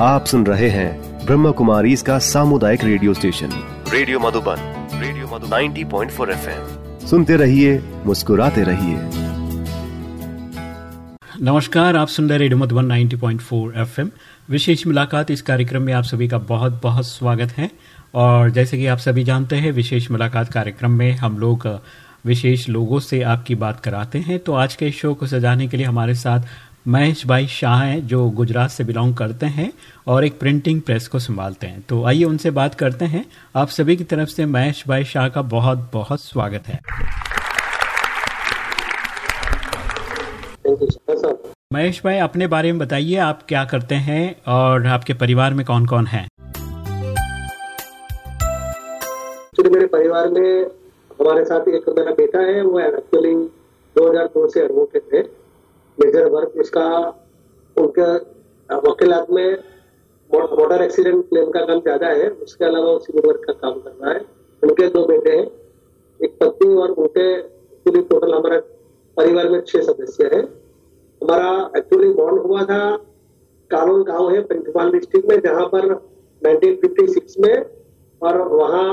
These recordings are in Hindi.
आप सुन रहे हैं ब्रह्म कुमारी इसका सामुदायिक radio station. Radio Madhuban radio Madhuban. 90.4 FM. सुनते रहिए मुस्कुराते रहिए। नमस्कार आप सुन रहे रेडियो मधुबन 90.4 एफएम। विशेष मुलाकात इस कार्यक्रम में आप सभी का बहुत बहुत स्वागत है। और जैसे कि आप सभी जानते हैं विशेष मुलाकात कार्यक्रम में हम लोग विशेष लोगों से आपकी बात कराते हैं। तो आज के शो को सजाने के लिए हमारे साथ महेश भाई शाह हैं जो गुजरात से बिलोंग करते हैं और एक प्रिंटिंग प्रेस को संभालते हैं। तो आइए उनसे बात करते हैं। आप सभी की तरफ़ से महेश भाई शाह का बहुत बहुत स्वागत है। महेश भाई अपने बारे में बताइए आप क्या करते हैं और आपके परिवार में कौन कौन है मेरे परिवार में हमारे साथ एक मेरा बेटा है वो एक्चुअली 2002 से एडवोकेट है मेजर वर्क, उसका उनका वकीलात में मोटर एक्सीडेंट क्लेम का काम ज़्यादा है, उसके अलावा सिविल वर्क का काम कर रहा है। उनके दो बेटे हैं, एक पत्नी और उनके पूरी टोटल हमारा परिवार में छह सदस्य है। हमारा एक्चुअली बॉन्ड हुआ था कानून गाँव है पंचपाल डिस्ट्रिक्ट में, जहाँ पर 1956 में और वहाँ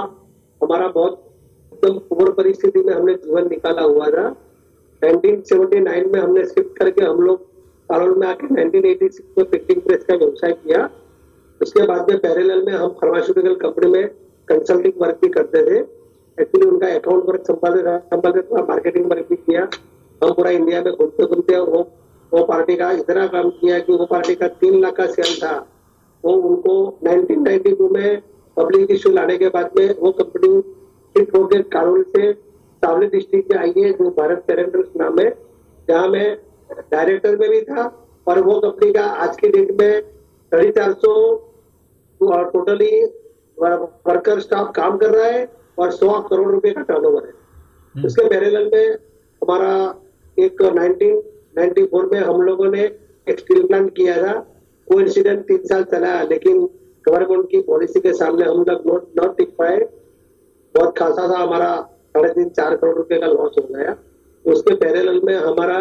हमारा बहुत एकदम पुअर परिस्थिति में हमने जीवन निकाला हुआ था। 1979 में हमने शिफ्ट करके हम लोग पालोल में आके 1986 में प्रिंटिंग प्रेस का व्यवसाय किया। उसके बाद में पैरेलल में हम फार्मास्यूटिकल कंपनी में कंसल्टिंग वर्क भी करते थे। एक्चुअली उनका अकाउंट वर्क संपादित संपादित मार्केटिंग वर्क भी किया। हम पूरा इंडिया में घूमते घूमते वो वो पार्टी का इतना काम किया कि वो पार्टी का तीन लाख का सेल था। वो उनको 1992 में पब्लिक इश्यू लाने के बाद में वो कंपनी हिट होकर कानून से सावली डिस्ट्रिक्ट में आई है जो भारत कैलेंडर नाम है जहाँ मैं डायरेक्टर में भी था और वो कंपनी का आज की डेट में साढ़े चार सौ और टोटली वर्कर स्टाफ काम कर रहा है और सौ करोड़ रुपए का टर्नओवर है। हम्म। उसके पैरेलल में हमारा एक 1994 में हम लोगों ने एक स्टील प्लांट किया था। वो इंसिडेंट तीन साल चला लेकिन गवर्नमेंट की पॉलिसी के सामने हम लोग नॉट टिक पाए। बहुत खासा था हमारा साढ़े तीन चार करोड़ रुपए का लॉस हो गया। उसके पैरेलल में हमारा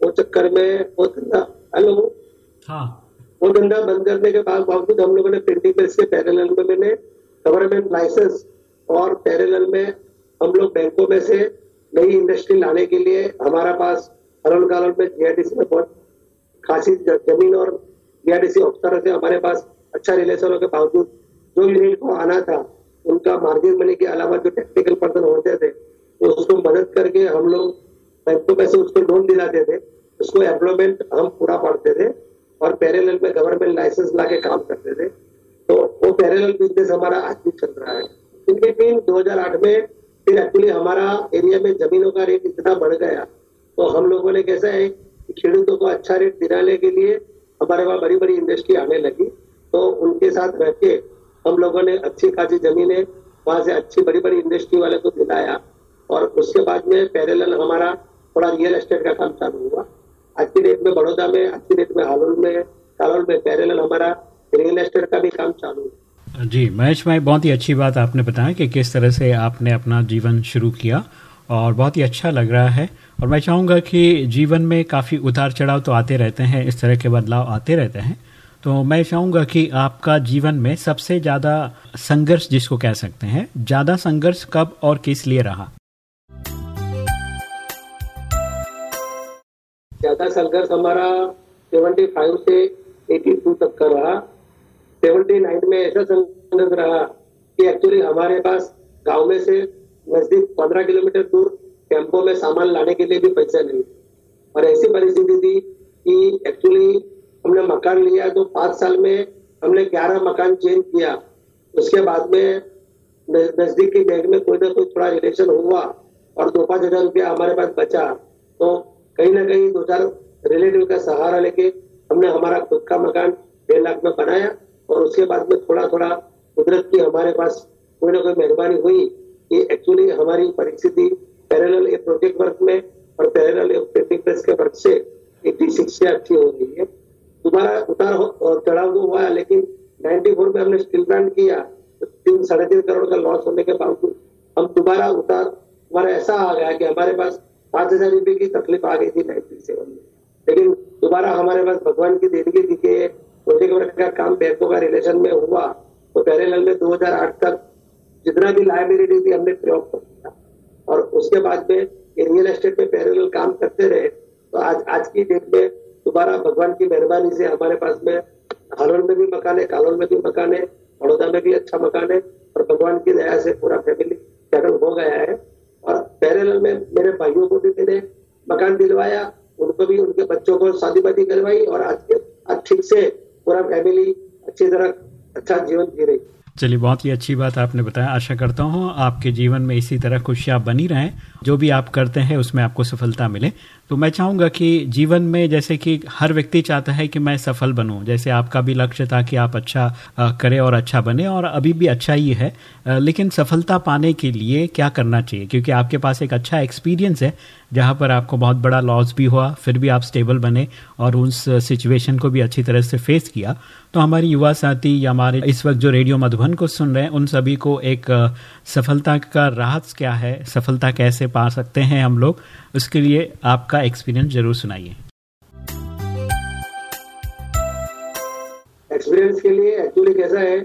वो चक्कर में वो धंधा हेलो हाँ। वो धंधा बंद करने के बाद बावजूद हम लोगों ने प्रिंटिंग प्रेस के पैरेलल में मैंने गवर्नमेंट लाइसेंस और पैरेलल में हम लोग बैंकों में से नई इंडस्ट्री लाने के लिए हमारा पास हरण कालन में जीआईडीसी में बहुत खासी ज़मीन और जीआईडीसी ऑफिसर से हमारे पास अच्छा रिलेशन के बावजूद जो यूनिट को आना था उनका मार्जिन मनी के अलावा जो टेक्निकल पर्सन होते थे तो उसको मदद करके हम लोग बैंकों में से उसको लोन दिलाते थे, उसको एम्प्लॉयमेंट हम पूरा पढ़ते थे और पैरेलल में गवर्नमेंट लाइसेंस ला के काम करते थे। तो वो पैरेलल बिज़नेस हमारा आज भी चल रहा है। इन बिटवीन 2008 में फिर एक्चुअली हमारा एरिया में जमीनों का रेट इतना बढ़ गया तो हम लोगों ने कैसा है खेडूतों को अच्छा रेट दिलाने के लिए हमारे वहाँ बड़ी बड़ी इंडस्ट्री आने लगी। तो उनके साथ रह के हम लोगों ने अच्छी खासी जमीनें, वहाँ से अच्छी बड़ी बड़ी इंडस्ट्री वाले को दिलाया और उसके बाद में पैरेलल हमारा थोड़ा रियल एस्टेट का काम चालू हुआ। आज की डेट में बड़ौदा में, आज की डेट में हालोल में कालोल में पैरेलल हमारा रियल एस्टेट का भी काम चालू हुआ जी, महेश भाई, बहुत ही अच्छी बात आपने बताया कि किस तरह से आपने अपना जीवन शुरू किया और बहुत ही अच्छा लग रहा है। और मैं चाहूँगा कि जीवन में काफ़ी उतार चढ़ाव तो आते रहते हैं, इस तरह के बदलाव आते रहते हैं। तो मैं चाहूँगा कि आपका जीवन में सबसे ज़्यादा संघर्ष जिसको कह सकते हैं, ज़्यादा संघर्ष कब और किस लिए रहा? ज़्यादा संघर्ष हमारा 75 से 82 तक का रहा। 79 में ऐसा संघर्ष रहा कि एक्चुअली हमारे पास गाँव में से नज़दीक 15 किलोमीटर दूर टेंपो में सामान लाने के लिए भी पैसा नहीं और ऐसी परिस्थिति थी कि एक्चुअली हमने मकान लिया तो पाँच साल में हमने ग्यारह मकान चेंज किया। उसके बाद में नज़दीक के बैंक में कोई ना कोई थोड़ा रिलेशन हुआ और दो पाँच हज़ार रुपया हमारे पास बचा। तो कहीं ना कहीं दो चार रिलेटिव का सहारा लेके हमने हमारा खुद का मकान डेढ़ लाख में बनाया और उसके बाद में थोड़ा थोड़ा कुदरत की हमारे पास कोई ना कोई मेहरबानी हुई कि एक्चुअली हमारी परिस्थिति पैरेलल प्रोजेक्ट वर्क में और पैरेलल प्रिंटिंग प्रेस के वर्क से इतनी शिक्षा अच्छी हो गई है। तुम्हारा उतार चढ़ाव तो हुआ लेकिन 94 में हमने स्टील प्लांट किया तो तीन साढ़े तीन करोड़ का लॉस होने के बावजूद हम दोबारा उतार, हमारा ऐसा आ गया कि हमारे पास पाँच हज़ार रुपए की तकलीफ़ आ गई थी नाइनटी सेवन में। लेकिन दोबारा हमारे पास भगवान की देनगी दी के प्रोजेक्ट वर्क का काम बैंकों का रिलेशन में हुआ तो पैरेलल में 2008 तक जितना भी लाइबिलिटी थी हमने प्रयोग कर दिया और उसके बाद में रियल एस्टेट में पैरेलल काम करते रहे तो आज आज की डेट में दोबारा भगवान की मेहरबानी से हमारे पास में हालोल में भी मकान है कालोल में भी मकान है, बड़ौदा में भी अच्छा मकान है और भगवान की दया से पूरा फैमिली सेटल हो गया है। और पैरेलल में मेरे भाइयों को भी मैंने मकान दिलवाया, उनको भी, उनके बच्चों को शादी वादी करवाई और आज ठीक से पूरा फैमिली अच्छी तरह अच्छा जीवन जी रही। चलिए, बहुत ही अच्छी बात आपने बताया। आशा करता हूँ आपके जीवन में इसी तरह खुशियाँ बनी रहें। जो भी आप करते हैं, उसमें आपको सफलता मिले। तो मैं चाहूँगा कि जीवन में जैसे कि हर व्यक्ति चाहता है कि मैं सफल बनूं। जैसे आपका भी लक्ष्य था कि आप अच्छा करें और अच्छा बने, और अभी भी अच्छा ही है। लेकिन सफलता पाने के लिए क्या करना चाहिए? क्योंकि आपके पास एक अच्छा एक्सपीरियंस है, जहाँ पर आपको बहुत बड़ा लॉस भी हुआ, फिर भी आप स्टेबल बने और उस सिचुएशन को भी अच्छी तरह से फेस किया। तो हमारी युवा साथी या हमारे इस वक्त जो रेडियो मधुबन को सुन रहे हैं उन सभी को एक सफलता का राहत क्या है? सफलता कैसे पा सकते हैं हम लोग? उसके लिए आपका एक्सपीरियंस ज़रूर सुनाइए। एक्सपीरियंस के लिए एक्चुअली कैसा है?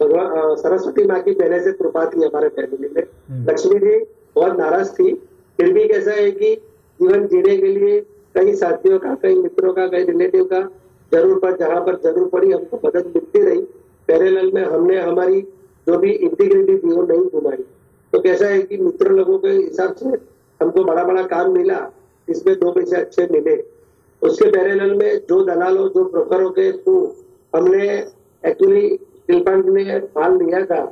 सरस्वती माँ की पहले से कृपा थी हमारे फैमिली में। हम्म। लक्ष्मी जी बहुत नाराज़ थी। फिर भी कैसा है कि जीवन जीने के लिए कई साथियों का कई मित्रों का कई रिलेटिव का ज़रूर पर जहाँ पर ज़रूर पड़ी हमको मदद मिलती रही। पैरेलल में हमने हमारी जो भी इंटीग्रिटी थी वो नहीं घुमाई। तो कैसा है कि मित्र लोगों के हिसाब से हमको बड़ा बड़ा काम मिला, इसमें दो पैसे अच्छे मिले। उसके पैरेलल में जो दलालों जो ब्रोकरों के थ्रू हमने एक्चुअली प्लांट में माल लिया था।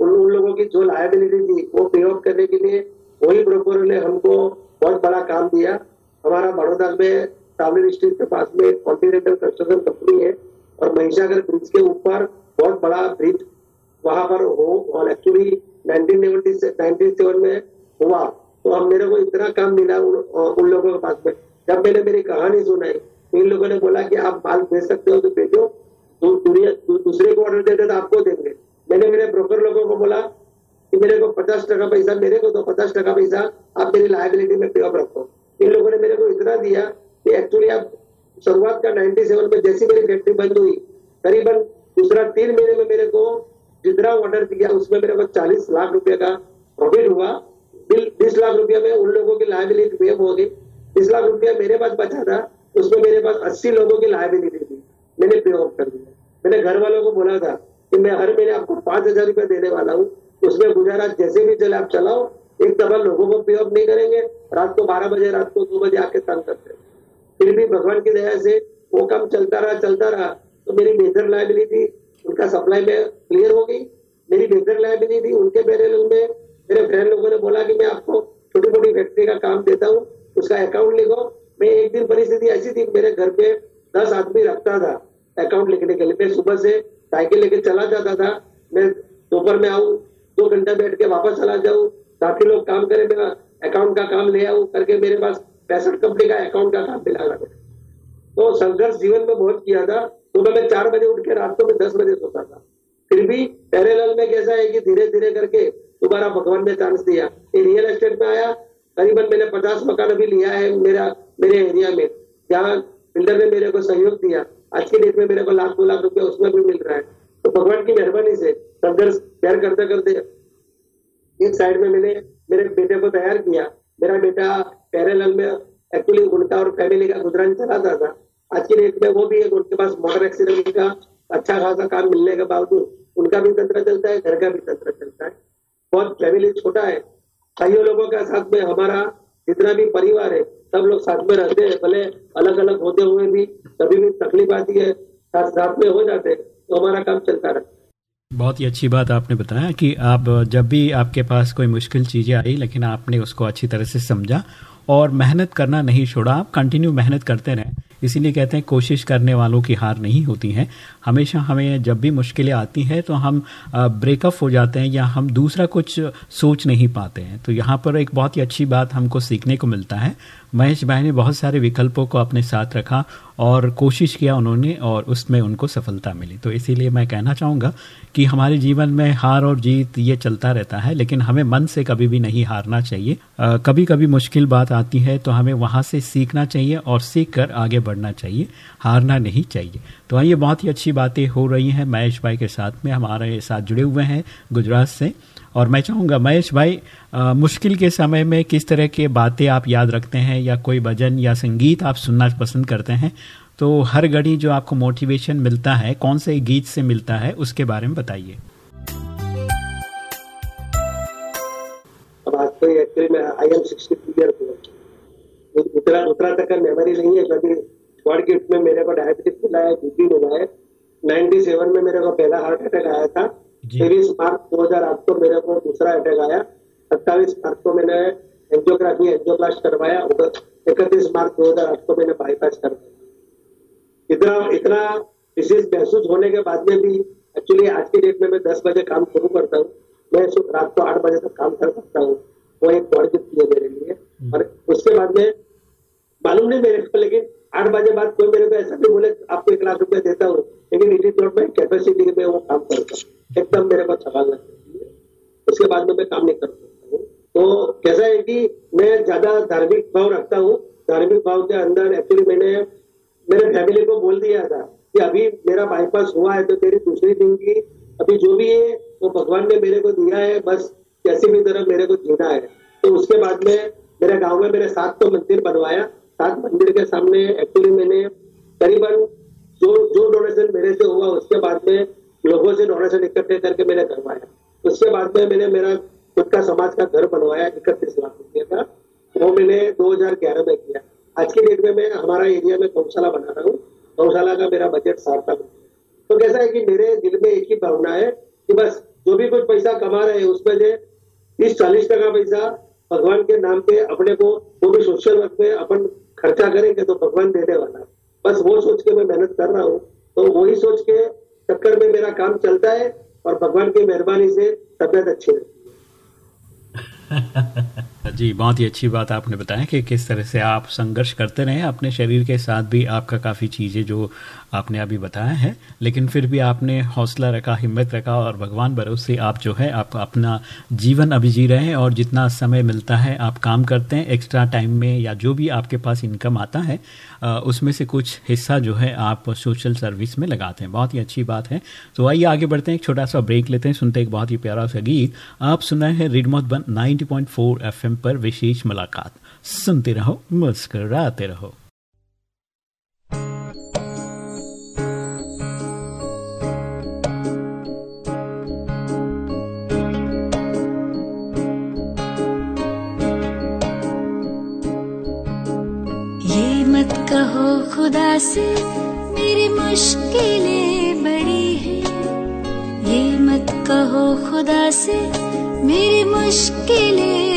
उन उन लोगों की जो लाइबिलिटी थी, वो पे ऑफ़ करने के लिए वही ब्रोकर ने हमको बहुत बड़ा काम दिया। हमारा बड़ौदा में टावलिन डिस्ट्रिक्ट के पास में कॉन्टिनेंटल कंस्ट्रक्शन कंपनी है और महिषागर ब्रिज के ऊपर बहुत बड़ा ब्रिज वहाँ पर हो और एक्चुअली नाइनटीन सेवन में हुआ। तो अब मेरे को इतना काम मिला उन, उन लोगों के पास में। जब मैंने मेरी कहानी सुनाई तो इन लोगों ने बोला कि आप माल भेज सकते हो तो भेजो दूसरे को ऑर्डर देते तो आपको देंगे। मैंने मेरे ब्रोकर लोगों को बोला कि मेरे को पचास टका पैसा मेरे को तो पचास टका पैसा आप मेरी लाइबिलिटी में पे ऑफ़ रखो। इन लोगों ने मेरे को इतना दिया कि एक्चुअली आप शुरुआत का 97 में जैसी मेरी फैक्ट्री बंद हुई करीबन दूसरा तीन महीने में मेरे को जितना ऑर्डर दिया, उसमें मेरे को चालीस लाख रुपए का प्रॉफिट हुआ। बिल बीस लाख रुपया में उन लोगों की लाइबिलिटी पे हो गई बीस लाख रुपया मेरे पास बचा था, उसमें मेरे पास अस्सी लोगों की लाइबिलिटी थी। मैंने पे ऑफ़ कर दिया। मैंने घर वालों को बोला था कि मैं हर महीने आपको पाँच हज़ार रुपया देने वाला हूँ। उसमें गुजारा जैसे भी चले आप चलाओ। एक दफ़ा लोगों को पे ऑफ़ नहीं करेंगे। रात को बारह बजे, रात को दो बजे आके तंग करते फिर भी भगवान की दया से वो काम चलता रहा चलता रहा। तो मेरी मेजर लाइबिलिटी उनका सप्लाई में क्लियर हो गई। मेरी मेजर लाइबिलिटी उनके पैरेलल में मेरे फ्रेंड लोगों ने बोला कि मैं आपको छोटी मोटी फैक्ट्री का काम देता हूँ, उसका अकाउंट लिखो। मैं एक दिन परिस्थिति ऐसी थी मेरे घर पे दस आदमी रखता था अकाउंट लिखने के लिए। मैं सुबह से साइकिल लेके चला जाता था। मैं दोपहर में आऊँ, दो घंटा बैठ के वापस चला जाऊँ काफ़ी लोग काम करे, मेरा अकाउंट का काम ले आऊ करके मेरे पास पैंसठ कंपनी का अकाउंट का काम मिला तो संघर्ष जीवन में बहुत किया था। सुबह में चार बजे उठ के रात को मैं दस बजे सोता था। फिर भी पैरेलल में कैसा है कि धीरे धीरे करके दोबारा भगवान ने चांस दिया। रियल एस्टेट में आया, करीबन मैंने पचास मकान अभी लिया है मेरा, मेरे एरिया में। जहाँ बिल्डर ने मेरे को सहयोग दिया। आज की डेट में मेरे को लाख दो लाख रुपया उसमें भी मिल रहा है। तो भगवान की मेहरबानी से संघर्ष प्यार करते करते एक साइड में मैंने मेरे बेटे को तैयार किया। मेरा बेटा पैरेलल में एक्चुअली उनका और फैमिली का गुजरान चलाता था। आज की डेट में वो भी एक उनके पास मोटर एक्सीडेंट का अच्छा खासा काम मिलने के बावजूद उनका भी तंत्र चलता है, घर का भी तंत्र चलता है। बहुत फैमिली छोटा है। कईयों लोगों के साथ में हमारा जितना भी परिवार है, सब लोग साथ में रहते हैं, भले अलग अलग होते हुए भी, कभी भी तकलीफ़ आती है, साथ साथ में हो जाते तो हमारा काम चलता रहता है। बहुत ही अच्छी बात आपने बताया कि आप जब भी आपके पास कोई मुश्किल चीज़ें आई, लेकिन आपने उसको अच्छी तरह से समझा और मेहनत करना नहीं छोड़ा, आप कंटिन्यू मेहनत करते रहें। इसीलिए कहते हैं कोशिश करने वालों की हार नहीं होती है। हमेशा हमें जब भी मुश्किलें आती हैं तो हम ब्रेकअप हो जाते हैं या हम दूसरा कुछ सोच नहीं पाते हैं। तो यहाँ पर एक बहुत ही अच्छी बात हमको सीखने को मिलता है। महेश भाई ने बहुत सारे विकल्पों को अपने साथ रखा और कोशिश किया उन्होंने और उसमें उनको सफलता मिली। तो इसीलिए मैं कहना चाहूँगा कि हमारे जीवन में हार और जीत ये चलता रहता है लेकिन हमें मन से कभी भी नहीं हारना चाहिए। आ, कभी कभी मुश्किल बात आती है तो हमें वहाँ से सीखना चाहिए और सीख कर आगे बढ़ना चाहिए हारना नहीं चाहिए। तो आइए बहुत ही अच्छी बातें हो रही हैं महेश भाई के साथ में हमारे साथ जुड़े हुए हैं गुजरात से। और मैं चाहूँगा महेश भाई आ, मुश्किल के समय में किस तरह के बातें आप याद रखते हैं या कोई भजन या संगीत आप सुनना पसंद करते हैं? तो हर घड़ी जो आपको मोटिवेशन मिलता है कौन से गीत से मिलता है उसके बारे में बताइए। तो एक्चुअली मेमोरी नहीं है गिफ्ट में मेरे को डायबिटीज़ मिला है बीपी मिला है नाइन्टी सेवन में मेरे को पहला हार्ट अटैक आया था। तेईस मार्च दो हज़ार आठ को मेरे को दूसरा अटैक आया। सत्ताईस मार्च को मैंने एंजियोग्राफी एंजियोप्लास्ट करवाया इकतीस मार्च दो हज़ार आठ को मैंने बाईपास करवाया। इतना इतना डिसीज महसूस होने के बाद में भी एक्चुअली आज की डेट में मैं दस बजे काम शुरू करता हूँ। मैं रात को आठ बजे तक काम कर सकता हूँ। वो एक बड़ी गिफ्ट है मेरे लिए। हम्म। और उसके बाद में मालूम नहीं मेरे को लेकिन आठ बजे बाद कोई मेरे को ऐसा नहीं बोले आपको एक लाख रुपया देता हूँ लेकिन it is not my capacity में वो काम करता हूँ। एकदम मेरे को लगती है। उसके बाद में मैं काम नहीं कर सकता हूँ। तो कैसा है कि मैं ज़्यादा धार्मिक भाव रखता हूँ। धार्मिक भाव के अंदर एक्चुअली मैंने मेरे फैमिली को बोल दिया था कि अभी मेरा बाईपास हुआ है तो तेरी दूसरी ज़िंदगी अभी जो भी है, वो भगवान ने मेरे को दिया है, बस कैसी भी तरह मेरे को जीना है। तो उसके बाद में मेरे गाँव में मेरे सात तो मंदिर बनवाया। सात मंदिर के सामने एक्चुअली मैंने करीबन जो जो डोनेशन मेरे से हुआ, उसके बाद में लोगों से डोनेशन इकट्ठे करके मैंने करवाया। उसके बाद में मैंने मेरा खुद का समाज का घर बनवाया, इकतीस लाख रुपये का। वो मैंने 2011 में किया। आज की डेट में मैं हमारा एरिया में गौशाला बना रहा हूँ। गौशाला का मेरा बजट साठ लाख तो कैसा है कि मेरे दिल में एक ही भावना है कि बस जो भी कुछ पैसा कमा रहे हैं, उसमें से तीस चालीस टका पैसा भगवान के नाम पे, अपने को, वो भी सोशल वर्क में अपन खर्चा करेंगे तो भगवान देने वाला बस वो सोच के मैं मेहनत कर रहा हूँ। तो वही सोच के चक्कर में मेरा काम चलता है और भगवान की मेहरबानी से तबियत अच्छी रहती है। जी, बहुत ही अच्छी बात आपने बताया कि किस तरह से आप संघर्ष करते रहे, अपने शरीर के साथ भी आपका काफ़ी चीज़ें जो आपने अभी बताया है, लेकिन फिर भी आपने हौसला रखा, हिम्मत रखा और भगवान भरोसे आप जो है, आप अपना जीवन अभी जी रहे हैं और जितना समय मिलता है आप काम करते हैं एक्स्ट्रा टाइम में या जो भी आपके पास इनकम आता है उसमें से कुछ हिस्सा जो है आप सोशल सर्विस में लगाते हैं। बहुत ही अच्छी बात है। तो आइए आगे बढ़ते हैं, एक छोटा सा ब्रेक लेते हैं, सुनते एक बहुत ही प्यारा सा गीत। आप सुना है रिडमोट बन नाइनटी पॉइंट पर। विशेष मुलाकात। सुनते रहो, मुस्कराते रहो। ये मत कहो खुदा से, मेरी मुश्किलें बड़ी हैं। ये मत कहो खुदा से, मेरी मुश्किलें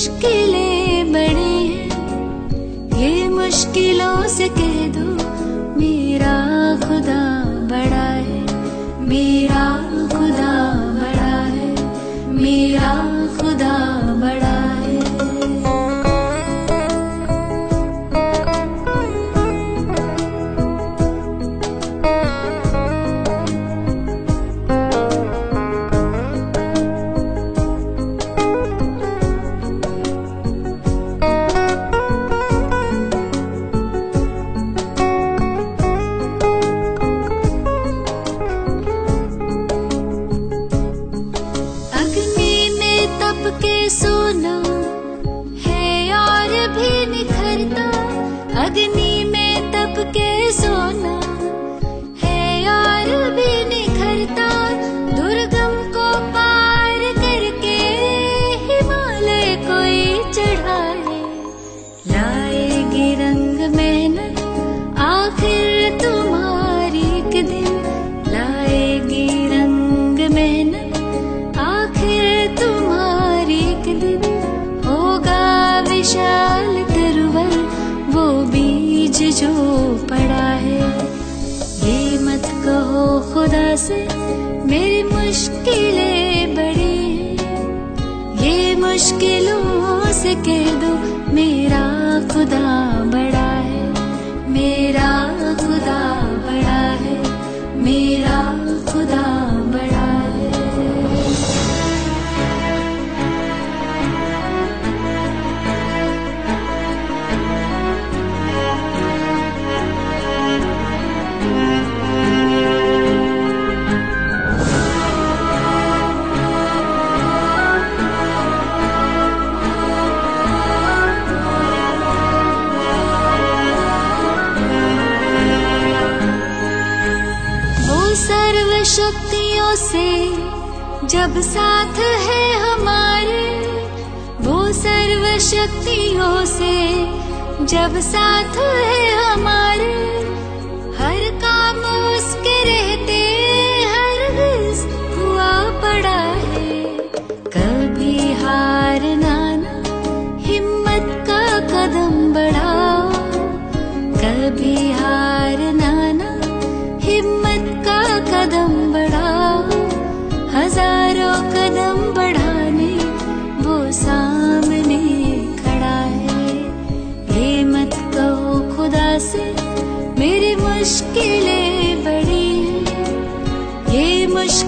मुश्किलें बड़ी हैं। ये मुश्किलों से से मेरी मुश्किलें बड़ी ये मुश्किलों से कह दो, मेरा खुदा बड़ा है, मेरा खुदा से जब साथ है हमारे, वो सर्व शक्तियों से जब साथ है हमारे, हर काम उसके रहते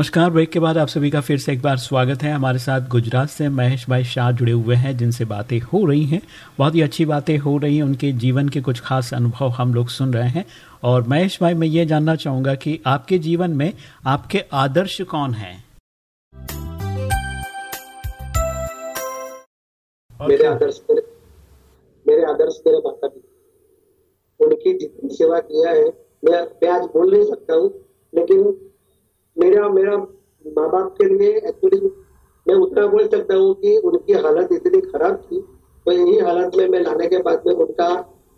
नमस्कार ब्रेक के बाद आप सभी का फिर से एक बार स्वागत है। हमारे साथ गुजरात से महेश भाई शाह जुड़े हुए हैं जिनसे बातें हो रही हैं। बहुत ही अच्छी बातें हो रही हैं। उनके जीवन के कुछ खास अनुभव हम लोग सुन रहे हैं। और महेश भाई मैं ये जानना चाहूँगा कि आपके जीवन में आपके आदर्श कौन हैं? मेरे आदर्श मेरे आदर्श मेरे माता पिता। उनकी जितनी सेवा किया है मैं आज बोल नहीं सकता हूँ लेकिन मेरा मेरा माँ बाप के लिए एक्चुअली मैं उतना बोल सकता हूँ कि उनकी हालत इतनी खराब थी। तो यही हालत में मैं लाने के बाद में उनका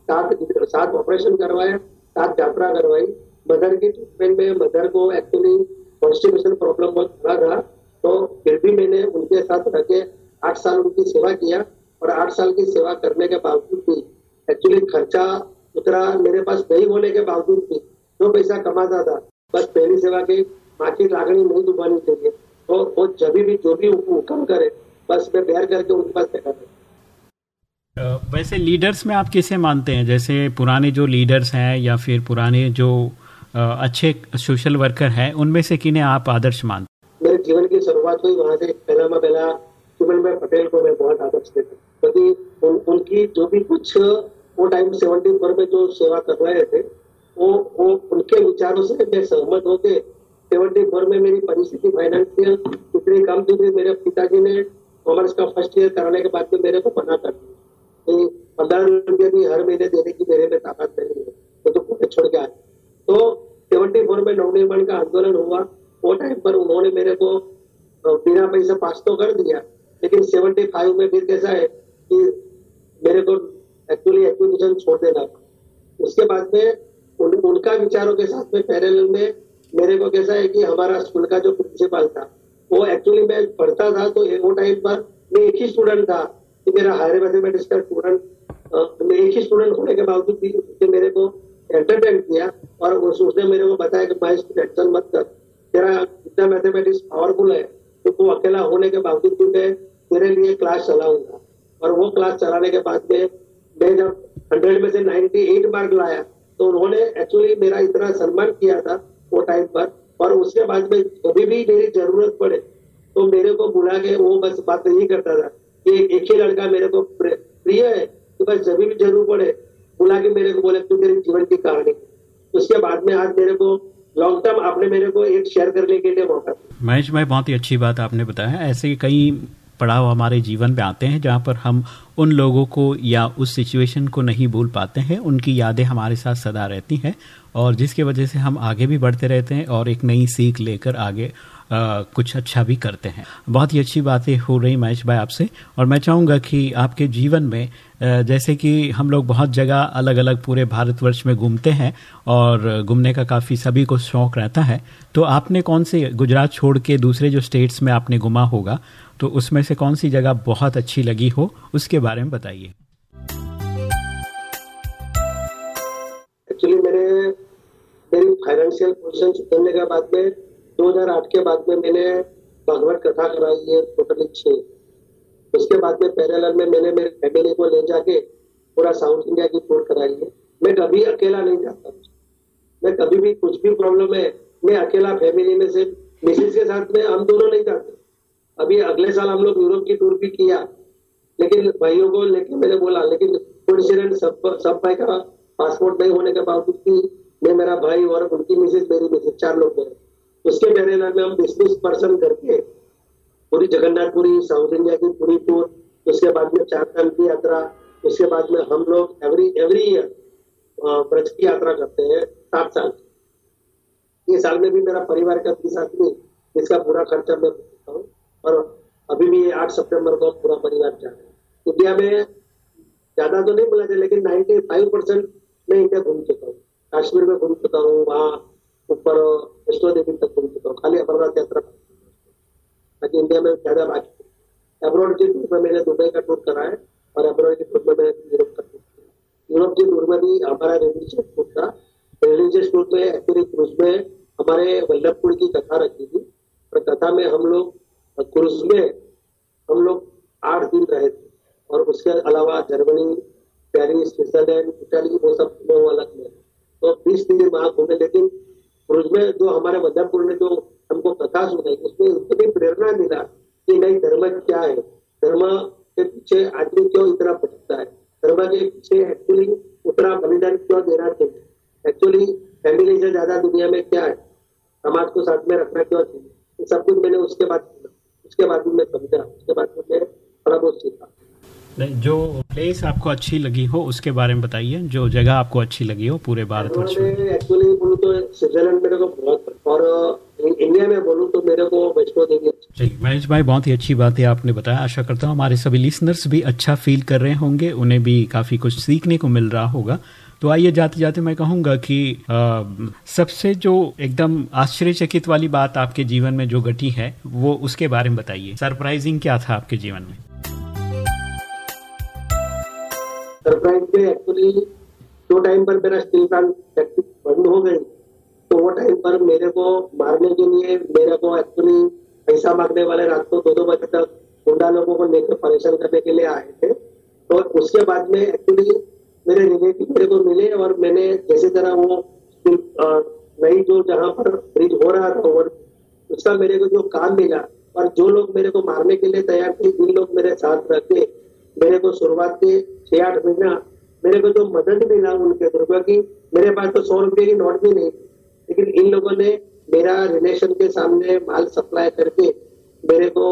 सात सात ऑपरेशन करवाया सात यात्रा करवाई। मदर की ट्रीटमेंट में मदर को एक्चुअली कॉन्स्टिपेशन प्रॉब्लम बहुत बड़ा रहा। तो फिर भी मैंने उनके साथ रह के आठ साल उनकी सेवा किया और आठ साल की सेवा करने के बावजूद भी एक्चुअली खर्चा उतना मेरे पास नहीं होने के बावजूद भी, जो पैसा कमाता था, बस पहली सेवा की की लागणी नहीं दुबानी चाहिए तो वो जब भी जो भी हुक्म करे बस मैं बैर करके उनके पास बैठा था वैसे लीडर्स में आप किसे मानते हैं? जैसे पुराने जो लीडर्स हैं या फिर पुराने जो अच्छे सोशल वर्कर हैं उनमें से किन्हें आप आदर्श मानते मेरे जीवन की शुरुआत हुई वहाँ से पहला मैं पहला सुमन भाई पटेल को मैं बहुत आदर्श देता हूँ। क्योंकि उन, उनकी जो भी कुछ वो टाइम सेवेंटी फोर में जो सेवा कर रहे थे वो वो उनके विचारों से मैं सहमत होके सेवेंटी फोर में मेरी परिस्थिति फाइनेंशियल इतनी कम थी कि मेरे पिताजी ने कॉमर्स का फ़र्स्ट ईयर कराने के बाद में मेरे को मना कर दिया। पंद्रह रुपये भी हर महीने देने की मेरे में ताकत नहीं है। वो तो पूरे छोड़ के आए तो सेवेंटी फोर में नवनिर्माण का आंदोलन हुआ। वो टाइम पर उन्होंने मेरे को बिना पैसे पास तो कर दिया। लेकिन सेवेंटी फाइव में फिर कैसा है कि मेरे को एक्चुअली एजुकेशन छोड़ देना उसके बाद में उन, उनका विचारों के साथ में पैरेलल में मेरे को कैसा है कि हमारा स्कूल का जो प्रिंसिपल था, वो एक्चुअली मैं पढ़ता था तो वो टाइम पर मैं एक ही स्टूडेंट था। कि मेरा हायर मैथमेटिक्स का स्टूडेंट मैं एक ही स्टूडेंट होने के बावजूद भी उसने मेरे को एंटरटेन किया और उस- उसने मेरे को बताया कि, भाई टेंशन मत कर। तेरा इतना मैथमेटिक्स पावरफुल है तो वो अकेला होने के बावजूद भी मैं तेरे लिए क्लास चलाऊँगा। और वो क्लास चलाने के बाद में मैं जब हंड्रेड में से 98 मार्क लाया तो उन्होंने एक्चुअली मेरा इतना सम्मान किया था वो टाइम पर और उसके बाद में कभी भी मेरी ज़रूरत पड़े तो मेरे को बुला के वो बस बात नहीं करता था कि एक ही लड़का मेरे को प्रिय है तो बस जब भी ज़रूर पड़े, बुला के मेरे को बोले, तू मेरे जीवन की कहानी उसके बाद में आज मेरे को लॉन्ग टर्म आपने मेरे को एक शेयर करने के लिए मौका महेश भाई, बहुत ही अच्छी बात आपने बताया। ऐसे कई पड़ाव हमारे जीवन में आते हैं जहाँ पर हम उन लोगों को या उस सिचुएशन को नहीं भूल पाते हैं उनकी यादें हमारे साथ सदा रहती हैं और जिसकी वजह से हम आगे भी बढ़ते रहते हैं और एक नई सीख लेकर आगे आ, कुछ अच्छा भी करते हैं। बहुत ही अच्छी बातें हो रही महेश भाई आपसे और मैं चाहूँगा कि आपके जीवन में जैसे कि हम लोग बहुत जगह अलग अलग पूरे भारतवर्ष में घूमते हैं और घूमने का काफ़ी सभी को शौक रहता है तो आपने कौन से गुजरात छोड़ के दूसरे जो स्टेट्स में आपने घुमा होगा तो उसमें से कौन सी जगह बहुत अच्छी लगी हो, उसके बारे में बताइए। एक्चुअली मेरे मेरी फाइनेंशियल पोजिशन सुधरने के बाद में 2008 के बाद में मैंने भगवत कथा कराई है टोटली छह उसके बाद में पैरेलल में मैंने मेरे फैमिली को ले जाके पूरा साउथ इंडिया की टूर कराई है। मैं कभी अकेला नहीं जाता। मैं कभी भी कुछ भी प्रॉब्लम है, मैं अकेला फैमिली में से मिसिस के साथ में हम दोनों नहीं जाते। अभी अगले साल हम लोग यूरोप की टूर भी किया। लेकिन भाइयों को लेके मैंने बोला, लेकिन कोइंसिडेंट सब सब भाई का पासपोर्ट नहीं होने के बावजूद भी मैं मेरा भाई और उनकी मिसेज मेरी मिसेज चार लोग गए उसके मेरे नाम में हम बिज़नेस पर्सन करके पूरी जगन्नाथपुरी साउथ इंडिया की पूरी टूर उसके बाद में चार धाम की यात्रा, उसके बाद में हम लोग एवरी एवरी ईयर ब्रज की यात्रा करते हैं सात साल ये साल में भी मेरा परिवार का बीस आदमी इसका पूरा खर्चा मैं करता हूँ। और अभी भी आठ सितंबर को पूरा परिवार जा रहे हैं। इंडिया में ज़्यादा तो नहीं बोला जाए, लेकिन नाइन्टी फाइव परसेंट मैं इंडिया घूम चुका हूँ। काश्मीर में घूम चुका हूँ, वहाँ ऊपर वैष्णो देवी तक घूम चुका हूँ। खाली अमरनाथ यात्रा बाकी इंडिया में ज़्यादा बाकी अब्रॉड की टूर में मैंने दुबई का टूर करा है, और अब्रॉड की टूर में मैंने यूरोप का टूर यूरोप की टूर में भी हमारा रिलीजियस टूर था। रिलीजियस टूर में एक्चुअली क्रूज में हमारे वल्लभपुर की कथा रखी थी। और कथा में हम लोग क्रूज में हम लोग आठ दिन रहे थे। और उसके अलावा जर्मनी, पेरिस, स्विट्जरलैंड, इटाली, वो सब में वो अलग में तो बीस दिन वहाँ घूमे, लेकिन क्रूज में जो हमारे मध्यपुर में जो हमको कथा सुनाई, उसमें इतनी प्रेरणा मिला कि नहीं, धर्म क्या है? धर्म के पीछे आदमी क्यों इतना भटकता है? धर्म के पीछे एक्चुअली उतना बलिदान क्यों देना चाहिए? एक्चुअली फैमिली से ज़्यादा दुनिया में क्या है? समाज को साथ में रखना क्यों चाहिए? सब कुछ मैंने उसके बाद उसके बाद में समझा उसके बाद में थोड़ा बहुत सीखा। जो प्लेस आपको अच्छी लगी हो उसके बारे में बताइए। जो जगह आपको अच्छी लगी हो पूरे भारतवर्ष में एक्चुअली बोलूँ तो स्विट्जरलैंड मेरे को बहुत और इंडिया में बोलूँ तो मेरे को वैष्णो देवी चलिए महेश भाई बहुत ही अच्छी बात है आपने बताया। आशा करता हूँ हमारे सभी लिसनर्स भी अच्छा फील कर रहे होंगे। उन्हें भी काफ़ी कुछ सीखने को मिल रहा होगा। तो आइए जाते जाते मैं कहूँगा कि आ, सबसे जो एकदम आश्चर्यचकित वाली बात आपके जीवन में जो घटी है वो उसके बारे में बताइए। सरप्राइजिंग क्या था आपके जीवन में? दो टाइम पर मेरा स्टील फैक्ट्री बंद हो गई। तो वो टाइम पर मेरे को मारने के लिए मेरे को एक्चुअली पैसा मांगने वाले रात को दो दो बजे तक गुंडा लोगों को लेकर परेशान करने के लिए आए थे। तो उसके बाद में एक्चुअली मेरे रिलेटिव मेरे को मिले और मैंने जैसे तरह वो नई जो जहाँ पर ब्रिज हो रहा था ओवर उसका मेरे को जो काम मिला और जो लोग मेरे को मारने के लिए तैयार थे जिन लोग मेरे साथ रहते, मेरे को शुरुआत के छह आठ महीना मेरे को जो मदद मिला उनके थ्रू क्योंकि मेरे पास तो सौ रुपये की नोट भी नहीं लेकिन इन लोगों ने मेरा रिलेशन के सामने माल सप्लाई करके मेरे को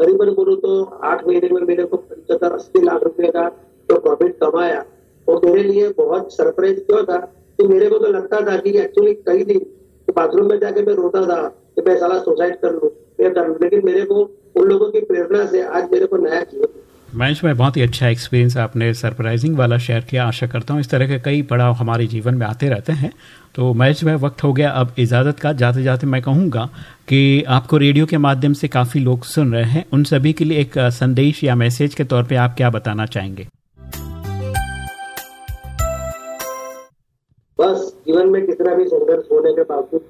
करीबन बोलू तो आठ महीने में मेरे को पचहत्तर, अस्सी लाख रुपए का जो प्रॉफिट कमाया। वो मेरे लिए बहुत सरप्राइज़ क्यों था? कि मेरे को तो लगता था कि एक्चुअली कई दिन बाथरूम में जाके मैं रोता था, कि मैं साला सुसाइड कर लू। कर लू लेकिन मेरे को, उन लोगों की प्रेरणा से आज मेरे को नया जीवन महेश भाई, बहुत ही अच्छा एक्सपीरियंस आपने सरप्राइजिंग वाला शेयर किया। आशा करता हूँ इस तरह के कई पड़ाव हमारे जीवन में आते रहते हैं। तो महेश भाई, वक्त हो गया। अब इजाज़त का, जाते जाते मैं कहूँगा कि आपको रेडियो के माध्यम से काफ़ी लोग सुन रहे हैं। उन सभी के लिए एक संदेश या मैसेज के तौर पे आप क्या बताना चाहेंगे? बस जीवन में कितना भी संघर्ष होने के बावजूद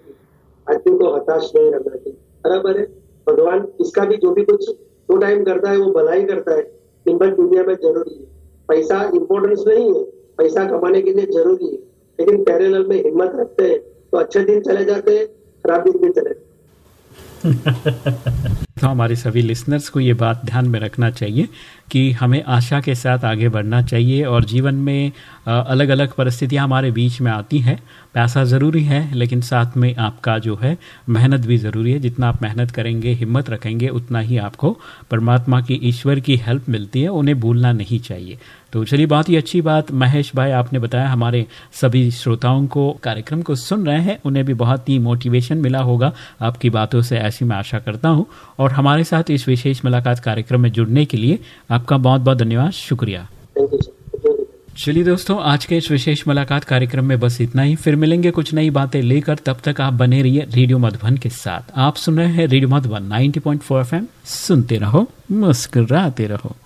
आदमी को हताश नहीं रहना चाहिए। बराबर है? भगवान इसका भी जो भी कुछ दो टाइम करता है, वो भलाई करता है। हिम्मत दुनिया में ज़रूरी है। पैसा इंपॉर्टेंस नहीं है। पैसा कमाने के लिए ज़रूरी है। लेकिन पैरेलल में हिम्मत रखते हैं तो अच्छे दिन चले जाते हैं, खराब दिन भी चले तो हमारे सभी लिसनर्स को ये बात ध्यान में रखना चाहिए कि हमें आशा के साथ आगे बढ़ना चाहिए और जीवन में अलग अलग परिस्थितियाँ हमारे बीच में आती हैं। पैसा ज़रूरी है, लेकिन साथ में आपका जो है, मेहनत भी ज़रूरी है। जितना आप मेहनत करेंगे, हिम्मत रखेंगे, उतना ही आपको परमात्मा की, ईश्वर की हेल्प मिलती है, उन्हें भूलना नहीं चाहिए। तो चलिए, बहुत ही अच्छी बात महेश भाई आपने बताया। हमारे सभी श्रोताओं को, कार्यक्रम को सुन रहे हैं, उन्हें भी बहुत ही मोटिवेशन मिला होगा। आपकी बातों से ऐसी मैं आशा करता हूँ। और हमारे साथ इस विशेष मुलाकात कार्यक्रम में जुड़ने के लिए आपका बहुत बहुत धन्यवाद। शुक्रिया। चलिए दोस्तों आज के इस विशेष मुलाकात कार्यक्रम में बस इतना ही। फिर मिलेंगे कुछ नई बातें लेकर। तब तक आप बने रहिए रेडियो मधुबन के साथ। आप सुन रहे हैं रेडियो मधुबन 90.4 एफएम। सुनते रहो मुस्कुराते रहो।